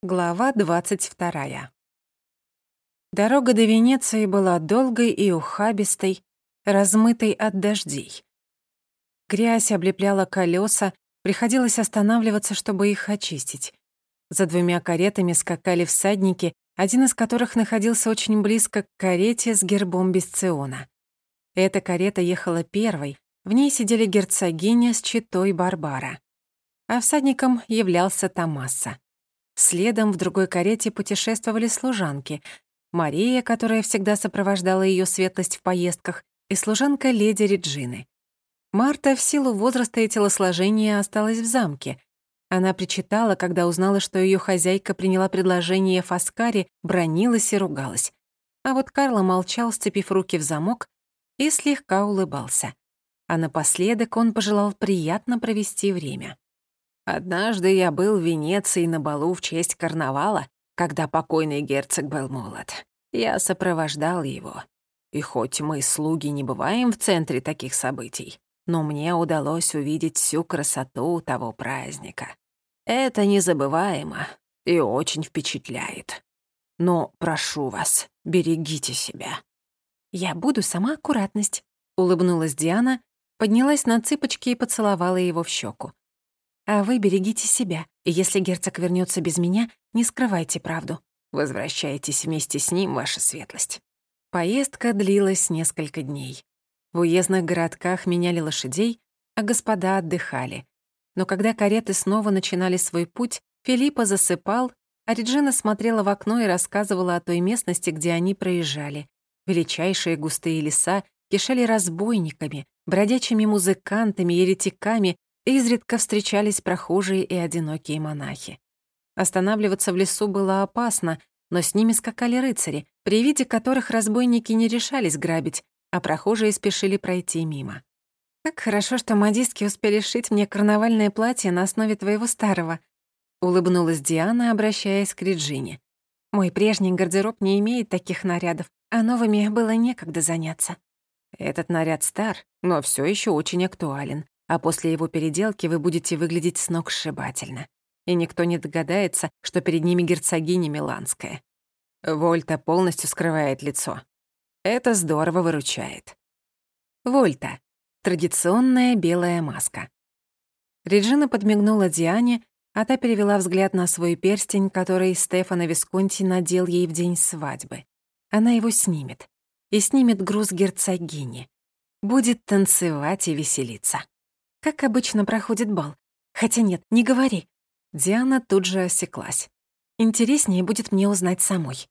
Глава 22. Дорога до Венеции была долгой и ухабистой, размытой от дождей. Грязь облепляла колеса, приходилось останавливаться, чтобы их очистить. За двумя каретами скакали всадники, один из которых находился очень близко к карете с гербом Бесциона. Эта карета ехала первой, в ней сидели герцогиня с читой Барбара. А всадником являлся Томаса. Следом в другой карете путешествовали служанки. Мария, которая всегда сопровождала ее светлость в поездках, и служанка леди Реджины. Марта в силу возраста и телосложения осталась в замке. Она причитала, когда узнала, что ее хозяйка приняла предложение Фаскари, бронилась и ругалась. А вот Карло молчал, сцепив руки в замок, и слегка улыбался. А напоследок он пожелал приятно провести время. Однажды я был в Венеции на балу в честь карнавала, когда покойный герцог был молод. Я сопровождал его. И хоть мы, слуги, не бываем в центре таких событий, но мне удалось увидеть всю красоту того праздника. Это незабываемо и очень впечатляет. Но прошу вас, берегите себя. Я буду сама аккуратность, улыбнулась Диана, поднялась на цыпочки и поцеловала его в щеку. А вы берегите себя, и если герцог вернется без меня, не скрывайте правду. Возвращайтесь вместе с ним, ваша светлость. Поездка длилась несколько дней. В уездных городках меняли лошадей, а господа отдыхали. Но когда кареты снова начинали свой путь, Филиппа засыпал, а Реджина смотрела в окно и рассказывала о той местности, где они проезжали. Величайшие густые леса кишели разбойниками, бродячими музыкантами, еретиками Изредка встречались прохожие и одинокие монахи. Останавливаться в лесу было опасно, но с ними скакали рыцари, при виде которых разбойники не решались грабить, а прохожие спешили пройти мимо. «Как хорошо, что модистки успели шить мне карнавальное платье на основе твоего старого», — улыбнулась Диана, обращаясь к Реджине. «Мой прежний гардероб не имеет таких нарядов, а новыми было некогда заняться». «Этот наряд стар, но все еще очень актуален а после его переделки вы будете выглядеть сногсшибательно. И никто не догадается, что перед ними герцогиня Миланская. Вольта полностью скрывает лицо. Это здорово выручает. Вольта. Традиционная белая маска. Реджина подмигнула Диане, а та перевела взгляд на свой перстень, который Стефано Висконти надел ей в день свадьбы. Она его снимет. И снимет груз герцогини. Будет танцевать и веселиться. Как обычно проходит бал. Хотя нет, не говори. Диана тут же осеклась. Интереснее будет мне узнать самой.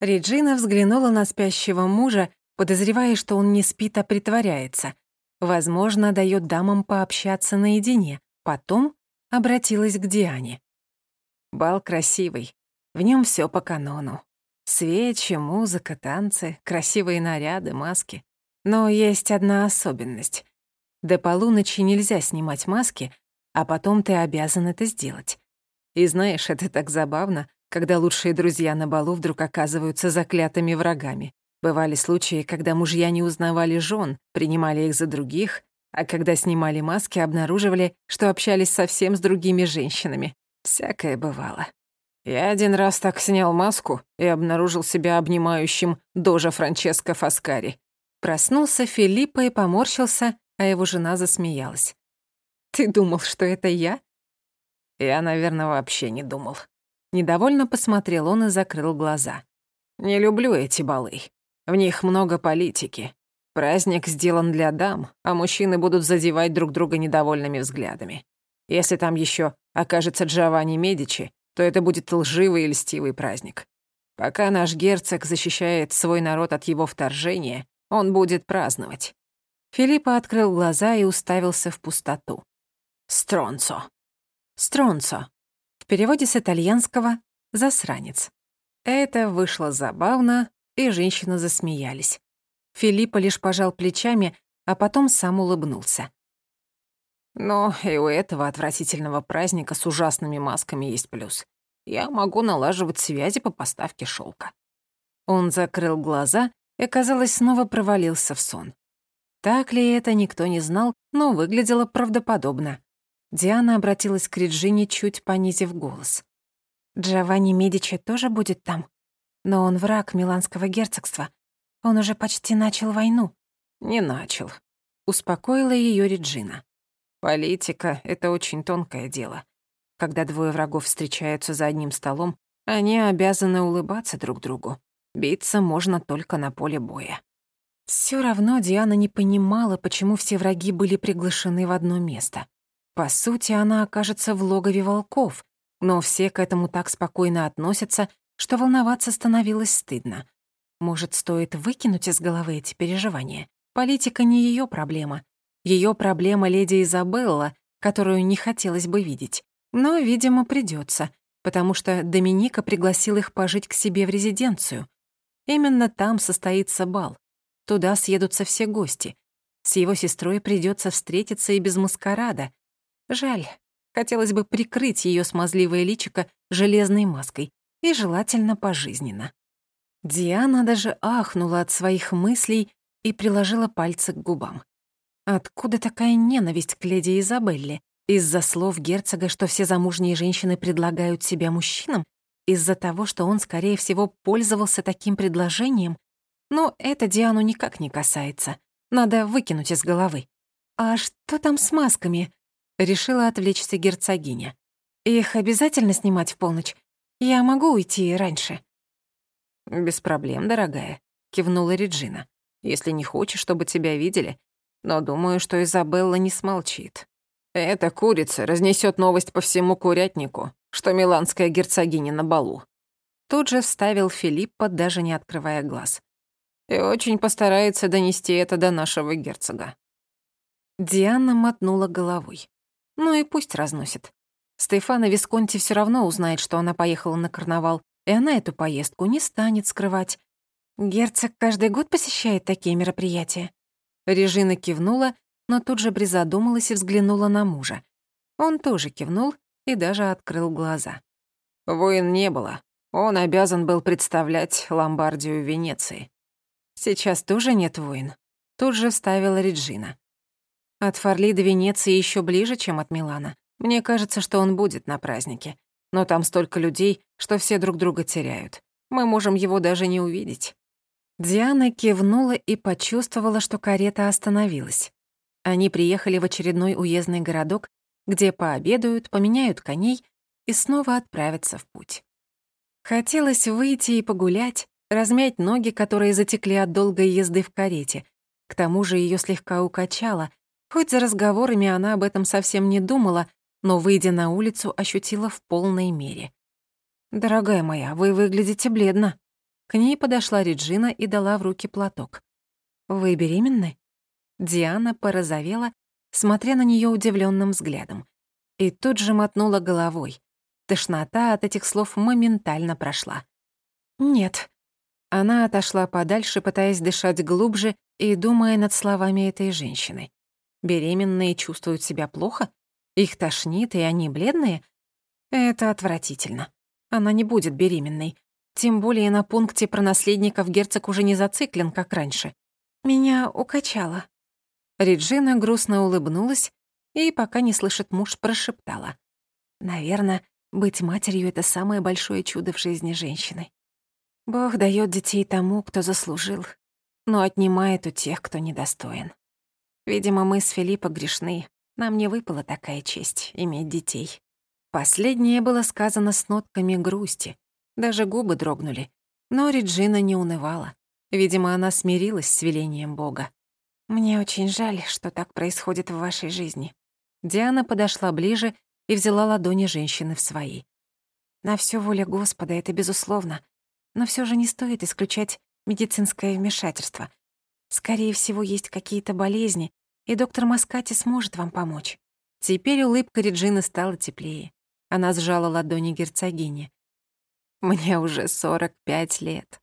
Реджина взглянула на спящего мужа, подозревая, что он не спит, а притворяется. Возможно, дает дамам пообщаться наедине. Потом обратилась к Диане. Бал красивый. В нем все по канону. Свечи, музыка, танцы, красивые наряды, маски. Но есть одна особенность. До полуночи нельзя снимать маски, а потом ты обязан это сделать. И знаешь, это так забавно, когда лучшие друзья на балу вдруг оказываются заклятыми врагами. Бывали случаи, когда мужья не узнавали жен, принимали их за других, а когда снимали маски, обнаруживали, что общались совсем с другими женщинами. Всякое бывало. Я один раз так снял маску и обнаружил себя обнимающим дожа Франческо Фаскари. Проснулся Филиппо и поморщился, а его жена засмеялась. «Ты думал, что это я?» Я, наверное, вообще не думал. Недовольно посмотрел он и закрыл глаза. «Не люблю эти балы. В них много политики. Праздник сделан для дам, а мужчины будут задевать друг друга недовольными взглядами. Если там еще окажется Джованни Медичи, то это будет лживый и льстивый праздник. Пока наш герцог защищает свой народ от его вторжения, он будет праздновать. Филиппа открыл глаза и уставился в пустоту. «Стронцо». «Стронцо». В переводе с итальянского «засранец». Это вышло забавно, и женщины засмеялись. Филиппа лишь пожал плечами, а потом сам улыбнулся. Но и у этого отвратительного праздника с ужасными масками есть плюс. Я могу налаживать связи по поставке шелка. Он закрыл глаза и, казалось, снова провалился в сон. Так ли это, никто не знал, но выглядело правдоподобно. Диана обратилась к Реджине, чуть понизив голос. Джованни Медичи тоже будет там? Но он враг Миланского герцогства. Он уже почти начал войну. Не начал. Успокоила ее Реджина. Политика — это очень тонкое дело. Когда двое врагов встречаются за одним столом, они обязаны улыбаться друг другу. Биться можно только на поле боя. Всё равно Диана не понимала, почему все враги были приглашены в одно место. По сути, она окажется в логове волков, но все к этому так спокойно относятся, что волноваться становилось стыдно. Может, стоит выкинуть из головы эти переживания? Политика не её проблема. Её проблема леди Изабелла, которую не хотелось бы видеть. Но, видимо, придётся, потому что Доминика пригласил их пожить к себе в резиденцию. Именно там состоится бал. Туда съедутся все гости. С его сестрой придётся встретиться и без маскарада, Жаль, хотелось бы прикрыть её смазливое личико железной маской и желательно пожизненно. Диана даже ахнула от своих мыслей и приложила пальцы к губам. Откуда такая ненависть к леди Изабелле? Из-за слов герцога, что все замужние женщины предлагают себя мужчинам? Из-за того, что он, скорее всего, пользовался таким предложением? Но это Диану никак не касается. Надо выкинуть из головы. А что там с масками? Решила отвлечься герцогиня. «Их обязательно снимать в полночь? Я могу уйти раньше?» «Без проблем, дорогая», — кивнула Реджина. «Если не хочешь, чтобы тебя видели. Но думаю, что Изабелла не смолчит. Эта курица разнесет новость по всему курятнику, что миланская герцогиня на балу». Тут же вставил Филиппа, даже не открывая глаз. «И очень постарается донести это до нашего герцога». Диана мотнула головой. Ну и пусть разносит. Стефана Висконти все равно узнает, что она поехала на карнавал, и она эту поездку не станет скрывать. Герцог каждый год посещает такие мероприятия. Режина кивнула, но тут же призадумалась и взглянула на мужа. Он тоже кивнул и даже открыл глаза. Воин не было. Он обязан был представлять Ломбардию Венеции. Сейчас тоже нет воин. Тут же вставила Реджина. От Фарли до Венеции еще ближе, чем от Милана. Мне кажется, что он будет на празднике. Но там столько людей, что все друг друга теряют. Мы можем его даже не увидеть». Диана кивнула и почувствовала, что карета остановилась. Они приехали в очередной уездный городок, где пообедают, поменяют коней и снова отправятся в путь. Хотелось выйти и погулять, размять ноги, которые затекли от долгой езды в карете. К тому же ее слегка укачало, Хоть за разговорами она об этом совсем не думала, но, выйдя на улицу, ощутила в полной мере. «Дорогая моя, вы выглядите бледно». К ней подошла Реджина и дала в руки платок. «Вы беременны?» Диана порозовела, смотря на нее удивленным взглядом. И тут же мотнула головой. Тошнота от этих слов моментально прошла. «Нет». Она отошла подальше, пытаясь дышать глубже и думая над словами этой женщины. Беременные чувствуют себя плохо? Их тошнит, и они бледные? Это отвратительно. Она не будет беременной. Тем более на пункте про наследников герцог уже не зациклен, как раньше. Меня укачало. Реджина грустно улыбнулась и, пока не слышит муж, прошептала. Наверное, быть матерью — это самое большое чудо в жизни женщины. Бог дает детей тому, кто заслужил, но отнимает у тех, кто недостоин. Видимо, мы с Филиппо грешны. Нам не выпала такая честь — иметь детей. Последнее было сказано с нотками грусти. Даже губы дрогнули. Но Реджина не унывала. Видимо, она смирилась с велением Бога. «Мне очень жаль, что так происходит в вашей жизни». Диана подошла ближе и взяла ладони женщины в свои. «На всё воля Господа, это безусловно. Но всё же не стоит исключать медицинское вмешательство. Скорее всего, есть какие-то болезни, и доктор Маскати сможет вам помочь». Теперь улыбка Реджины стала теплее. Она сжала ладони герцогини. «Мне уже 45 лет.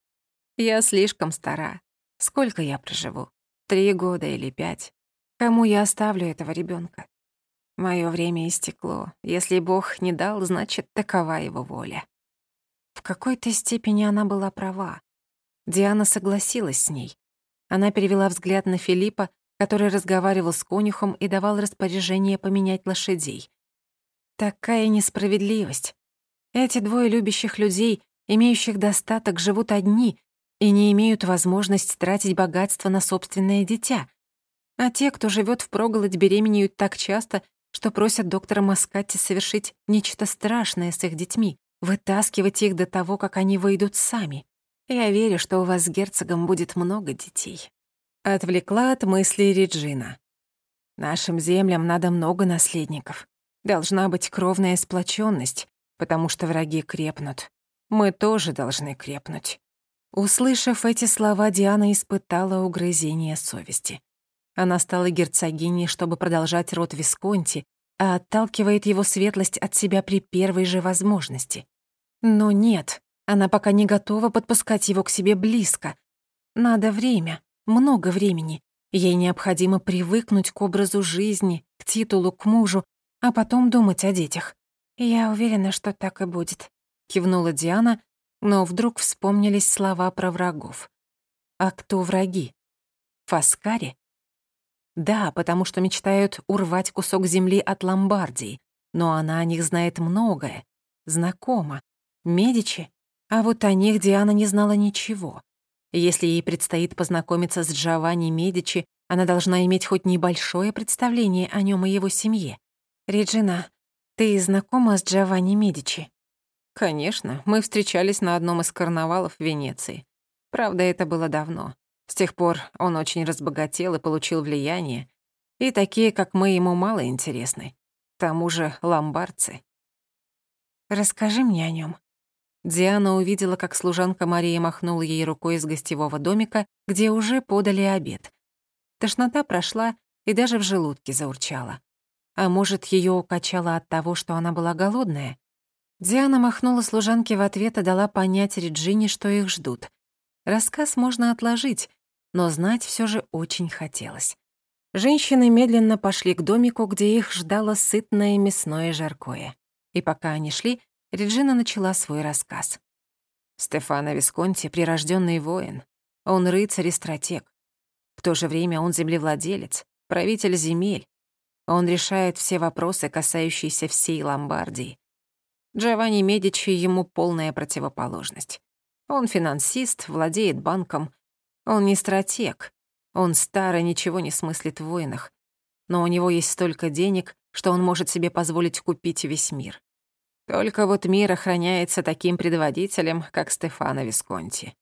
Я слишком стара. Сколько я проживу? Три года или пять? Кому я оставлю этого ребенка? Моё время истекло. Если Бог не дал, значит, такова его воля». Какой-то степени она была права. Диана согласилась с ней. Она перевела взгляд на Филиппа, который разговаривал с конюхом и давал распоряжение поменять лошадей. Такая несправедливость. Эти двое любящих людей, имеющих достаток, живут одни и не имеют возможность тратить богатство на собственное дитя. А те, кто живет впроголодь, беременеют так часто, что просят доктора Маскатти совершить нечто страшное с их детьми, вытаскивать их до того, как они выйдут сами. Я верю, что у вас с герцогом будет много детей. Отвлекла от мыслей Реджина. Нашим землям надо много наследников. Должна быть кровная сплоченность, потому что враги крепнут. Мы тоже должны крепнуть. Услышав эти слова, Диана испытала угрызение совести. Она стала герцогиней, чтобы продолжать род Висконти, а отталкивает его светлость от себя при первой же возможности. Но нет, она пока не готова подпускать его к себе близко. Надо время, много времени. Ей необходимо привыкнуть к образу жизни, к титулу, к мужу, а потом думать о детях. «Я уверена, что так и будет», — кивнула Диана, но вдруг вспомнились слова про врагов. «А кто враги? Фаскари?» Да, потому что мечтают урвать кусок земли от Ломбардии, но она о них знает многое, знакома. Медичи? А вот о них Диана не знала ничего. Если ей предстоит познакомиться с Джованни Медичи, она должна иметь хоть небольшое представление о нем и его семье. «Реджина, ты знакома с Джованни Медичи?» «Конечно, мы встречались на одном из карнавалов Венеции. Правда, это было давно. С тех пор он очень разбогател и получил влияние, и такие, как мы, ему мало интересны. К тому же ломбардцы. «Расскажи мне о нем. Диана увидела, как служанка Мария махнула ей рукой из гостевого домика, где уже подали обед. Тошнота прошла и даже в желудке заурчала. А может, ее укачало от того, что она была голодная? Диана махнула служанке в ответ и дала понять Реджине, что их ждут. Рассказ можно отложить, но знать все же очень хотелось. Женщины медленно пошли к домику, где их ждало сытное мясное жаркое. И пока они шли, Реджина начала свой рассказ. Стефано Висконти — прирожденный воин. Он рыцарь и стратег. В то же время он землевладелец, правитель земель. Он решает все вопросы, касающиеся всей Ломбардии. Джованни Медичи ему полная противоположность. Он финансист, владеет банком, он не стратег. Он старый, ничего не смыслит в войнах. Но у него есть столько денег, что он может себе позволить купить весь мир. Только вот мир охраняется таким предводителем, как Стефано Висконти.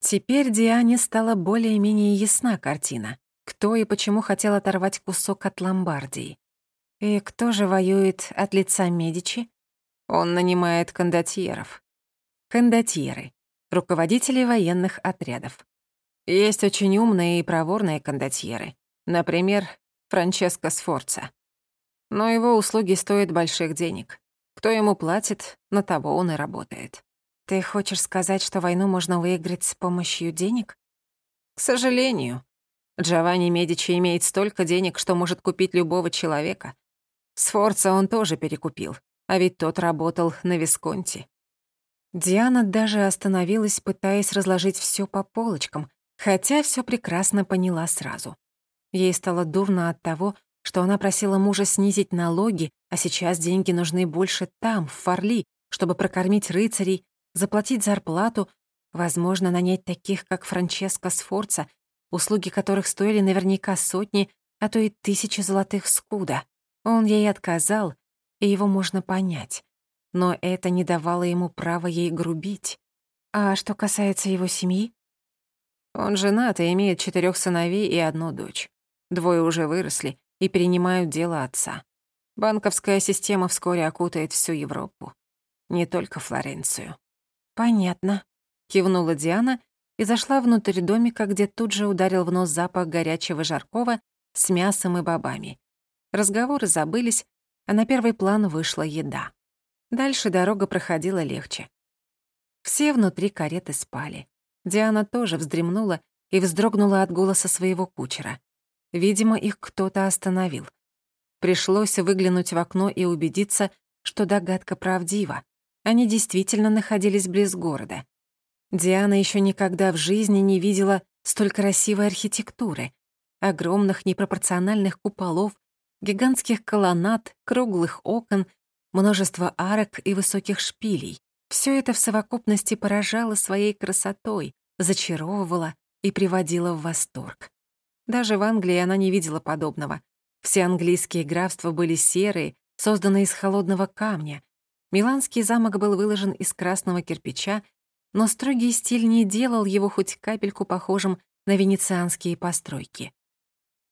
Теперь Диане стала более-менее ясна картина. Кто и почему хотел оторвать кусок от Ломбардии. И кто же воюет от лица Медичи? Он нанимает кондотьеров. Кондотьеры — руководители военных отрядов. Есть очень умные и проворные кондотьеры. Например, Франческо Сфорца. Но его услуги стоят больших денег. Кто ему платит, на того он и работает. Ты хочешь сказать, что войну можно выиграть с помощью денег? К сожалению. Джованни Медичи имеет столько денег, что может купить любого человека. Сфорца он тоже перекупил, а ведь тот работал на Висконти. Диана даже остановилась, пытаясь разложить все по полочкам, Хотя все прекрасно поняла сразу. Ей стало дурно от того, что она просила мужа снизить налоги, а сейчас деньги нужны больше там, в Фарли, чтобы прокормить рыцарей, заплатить зарплату, возможно, нанять таких, как Франческо Сфорца, услуги которых стоили наверняка сотни, а то и тысячи золотых скуда. Он ей отказал, и его можно понять. Но это не давало ему права ей грубить. А что касается его семьи, он женат и имеет четырех сыновей и одну дочь. Двое уже выросли и перенимают дело отца. Банковская система вскоре окутает всю Европу. Не только Флоренцию. «Понятно», — кивнула Диана и зашла внутрь домика, где тут же ударил в нос запах горячего жаркого с мясом и бобами. Разговоры забылись, а на первый план вышла еда. Дальше дорога проходила легче. Все внутри кареты спали. Диана тоже вздремнула и вздрогнула от голоса своего кучера. Видимо, их кто-то остановил. Пришлось выглянуть в окно и убедиться, что догадка правдива. Они действительно находились близ города. Диана еще никогда в жизни не видела столь красивой архитектуры, огромных непропорциональных куполов, гигантских колоннад, круглых окон, множество арок и высоких шпилей. Все это в совокупности поражало своей красотой, зачаровывало и приводило в восторг. Даже в Англии она не видела подобного. Все английские графства были серые, созданные из холодного камня. Миланский замок был выложен из красного кирпича, но строгий стиль не делал его хоть капельку похожим на венецианские постройки.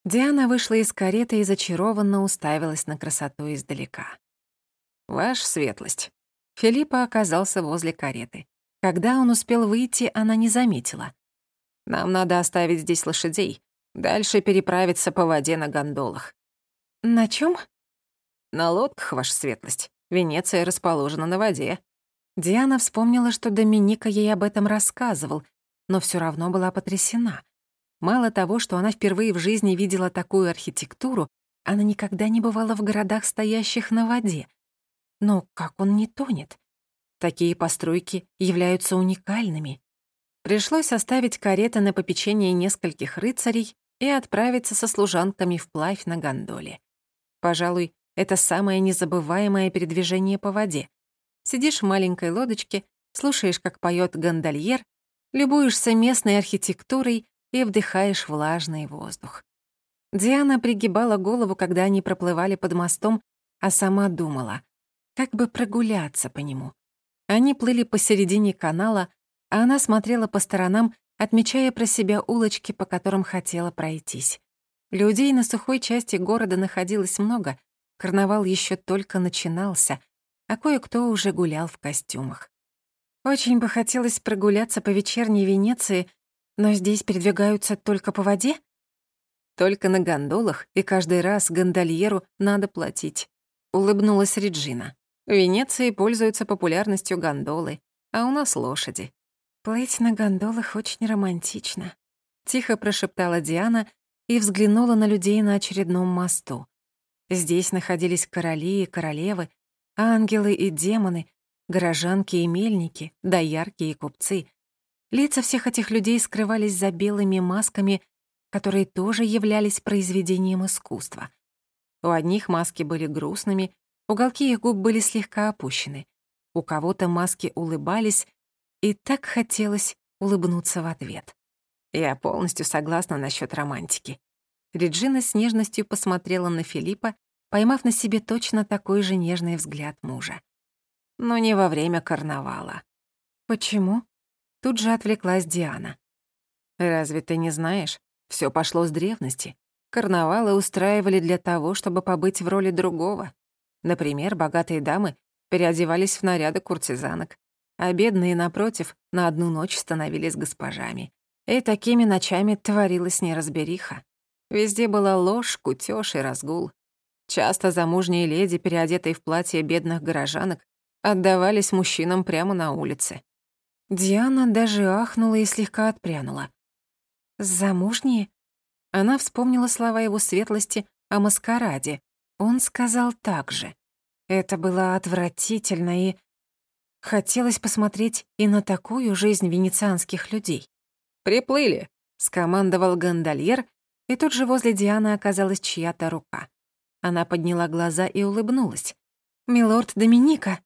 Диана вышла из кареты и зачарованно уставилась на красоту издалека. «Ваша светлость». Филиппа оказался возле кареты. Когда он успел выйти, она не заметила. «Нам надо оставить здесь лошадей. Дальше переправиться по воде на гондолах». «На чем? «На лодках, ваша светлость. Венеция расположена на воде». Диана вспомнила, что Доминика ей об этом рассказывал, но все равно была потрясена. Мало того, что она впервые в жизни видела такую архитектуру, она никогда не бывала в городах, стоящих на воде. Но как он не тонет? Такие постройки являются уникальными. Пришлось оставить кареты на попечение нескольких рыцарей и отправиться со служанками вплавь на гондоле. Пожалуй, это самое незабываемое передвижение по воде. Сидишь в маленькой лодочке, слушаешь, как поет гондольер, любуешься местной архитектурой и вдыхаешь влажный воздух. Диана пригибала голову, когда они проплывали под мостом, а сама думала, как бы прогуляться по нему. Они плыли посередине канала, а она смотрела по сторонам, отмечая про себя улочки, по которым хотела пройтись. Людей на сухой части города находилось много, карнавал еще только начинался, а кое-кто уже гулял в костюмах. Очень бы хотелось прогуляться по вечерней Венеции, но здесь передвигаются только по воде? Только на гондолах, и каждый раз гондольеру надо платить. Улыбнулась Реджина. В Венеции пользуются популярностью гондолы, а у нас лошади. «Плыть на гондолах очень романтично», — тихо прошептала Диана и взглянула на людей на очередном мосту. Здесь находились короли и королевы, ангелы и демоны, горожанки и мельники, доярки и купцы. Лица всех этих людей скрывались за белыми масками, которые тоже являлись произведением искусства. У одних маски были грустными, уголки их губ были слегка опущены. У кого-то маски улыбались, и так хотелось улыбнуться в ответ. Я полностью согласна насчет романтики. Реджина с нежностью посмотрела на Филиппа, поймав на себе точно такой же нежный взгляд мужа но не во время карнавала. Почему? Тут же отвлеклась Диана. Разве ты не знаешь? Все пошло с древности. Карнавалы устраивали для того, чтобы побыть в роли другого. Например, богатые дамы переодевались в наряды куртизанок, а бедные, напротив, на одну ночь становились госпожами. И такими ночами творилась неразбериха. Везде была ложь, кутёж и разгул. Часто замужние леди, переодетые в платье бедных горожанок, отдавались мужчинам прямо на улице. Диана даже ахнула и слегка отпрянула. «Замужние?» Она вспомнила слова его светлости о маскараде. Он сказал так же. Это было отвратительно и... Хотелось посмотреть и на такую жизнь венецианских людей. «Приплыли», — скомандовал гондольер, и тут же возле Дианы оказалась чья-то рука. Она подняла глаза и улыбнулась. «Милорд Доминика»,